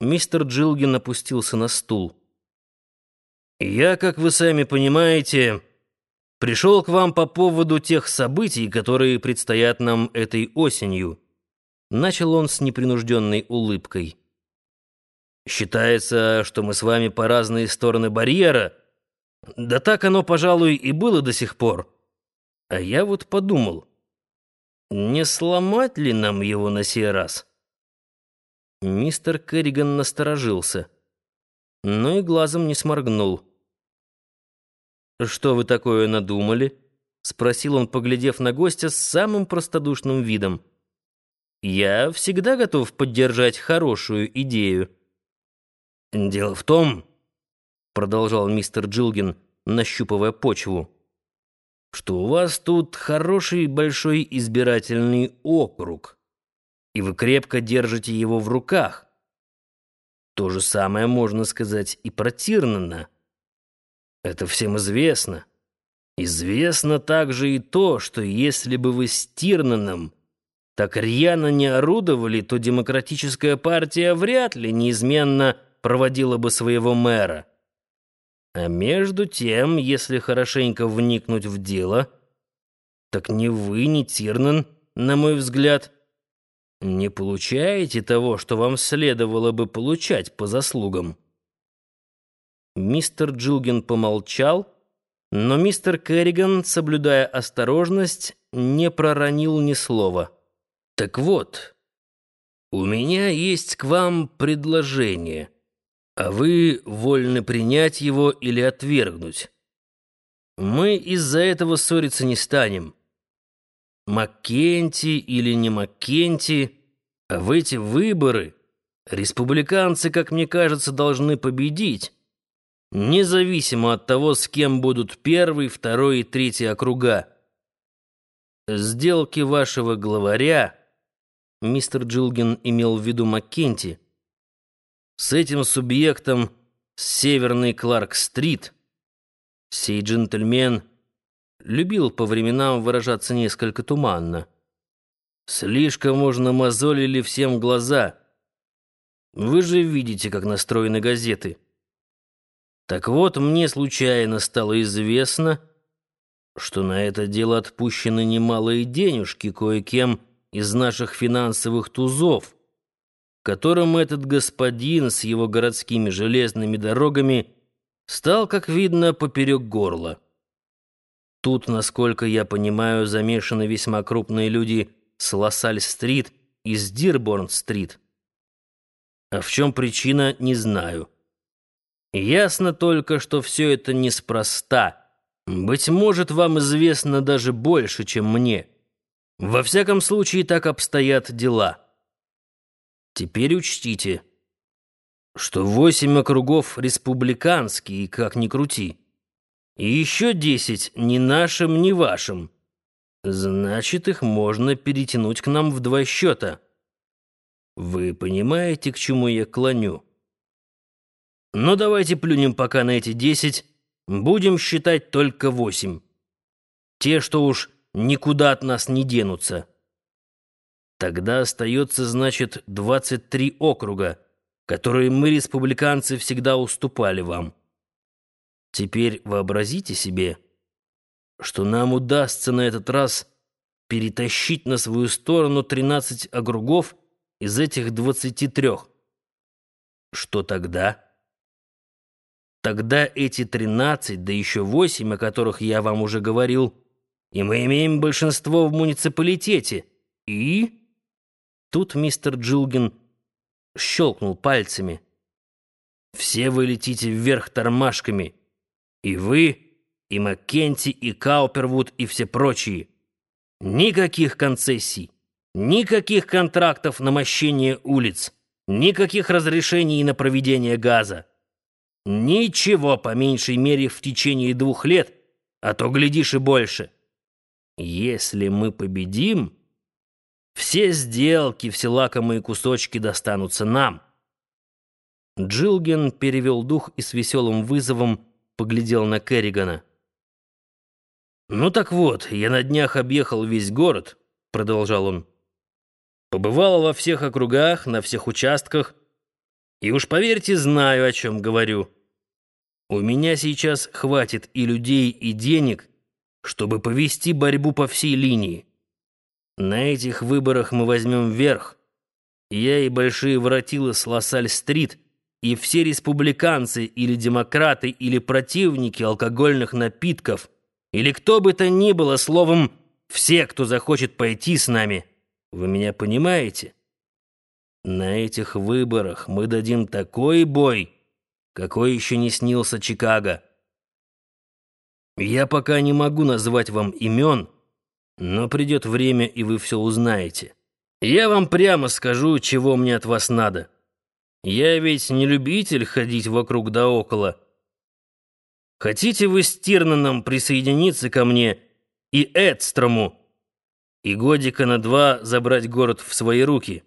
Мистер Джилгин опустился на стул. «Я, как вы сами понимаете, пришел к вам по поводу тех событий, которые предстоят нам этой осенью». Начал он с непринужденной улыбкой. «Считается, что мы с вами по разные стороны барьера. Да так оно, пожалуй, и было до сих пор. А я вот подумал, не сломать ли нам его на сей раз?» Мистер Керриган насторожился, но и глазом не сморгнул. «Что вы такое надумали?» — спросил он, поглядев на гостя с самым простодушным видом. «Я всегда готов поддержать хорошую идею». «Дело в том», — продолжал мистер Джилгин, нащупывая почву, «что у вас тут хороший большой избирательный округ» и вы крепко держите его в руках. То же самое можно сказать и про Тирнана. Это всем известно. Известно также и то, что если бы вы с Тирнаном так рьяно не орудовали, то демократическая партия вряд ли неизменно проводила бы своего мэра. А между тем, если хорошенько вникнуть в дело, так ни вы, ни Тирнан, на мой взгляд, — не получаете того, что вам следовало бы получать по заслугам. Мистер Джилгин помолчал, но мистер Керриган, соблюдая осторожность, не проронил ни слова. «Так вот, у меня есть к вам предложение, а вы вольны принять его или отвергнуть. Мы из-за этого ссориться не станем. Маккенти или не Маккенти, а в эти выборы республиканцы, как мне кажется, должны победить, независимо от того, с кем будут первый, второй и третий округа. Сделки вашего главаря, мистер Джилгин имел в виду Маккенти, с этим субъектом с северной Кларк-стрит, сей джентльмен — любил по временам выражаться несколько туманно. «Слишком можно мозолили всем глаза. Вы же видите, как настроены газеты. Так вот, мне случайно стало известно, что на это дело отпущены немалые денежки кое-кем из наших финансовых тузов, которым этот господин с его городскими железными дорогами стал, как видно, поперек горла. Тут, насколько я понимаю, замешаны весьма крупные люди с Лассаль-стрит и с Дирборн-стрит. А в чем причина, не знаю. Ясно только, что все это неспроста. Быть может, вам известно даже больше, чем мне. Во всяком случае, так обстоят дела. Теперь учтите, что восемь округов республиканские, как ни крути. И еще десять ни нашим, ни вашим. Значит, их можно перетянуть к нам в два счета. Вы понимаете, к чему я клоню? Но давайте плюнем пока на эти десять, будем считать только восемь. Те, что уж никуда от нас не денутся. Тогда остается, значит, двадцать три округа, которые мы, республиканцы, всегда уступали вам. Теперь вообразите себе, что нам удастся на этот раз перетащить на свою сторону 13 огругов из этих 23. Что тогда? Тогда эти 13, да еще 8, о которых я вам уже говорил, и мы имеем большинство в муниципалитете. И... Тут мистер Джилгин щелкнул пальцами. Все вы летите вверх тормашками — и вы, и Маккенти, и Каупервуд, и все прочие. Никаких концессий, никаких контрактов на мощение улиц, никаких разрешений на проведение газа. Ничего, по меньшей мере, в течение двух лет, а то, глядишь, и больше. Если мы победим, все сделки, все лакомые кусочки достанутся нам. Джилген перевел дух и с веселым вызовом поглядел на Керригана. «Ну так вот, я на днях объехал весь город», — продолжал он. «Побывал во всех округах, на всех участках. И уж поверьте, знаю, о чем говорю. У меня сейчас хватит и людей, и денег, чтобы повести борьбу по всей линии. На этих выборах мы возьмем верх. Я и большие воротилы с Лассаль-стрит, и все республиканцы или демократы, или противники алкогольных напитков, или кто бы то ни было, словом, все, кто захочет пойти с нами. Вы меня понимаете? На этих выборах мы дадим такой бой, какой еще не снился Чикаго. Я пока не могу назвать вам имен, но придет время, и вы все узнаете. Я вам прямо скажу, чего мне от вас надо. Я ведь не любитель ходить вокруг да около. Хотите вы с Тирнаном присоединиться ко мне и Эдстрому, и годика на два забрать город в свои руки?»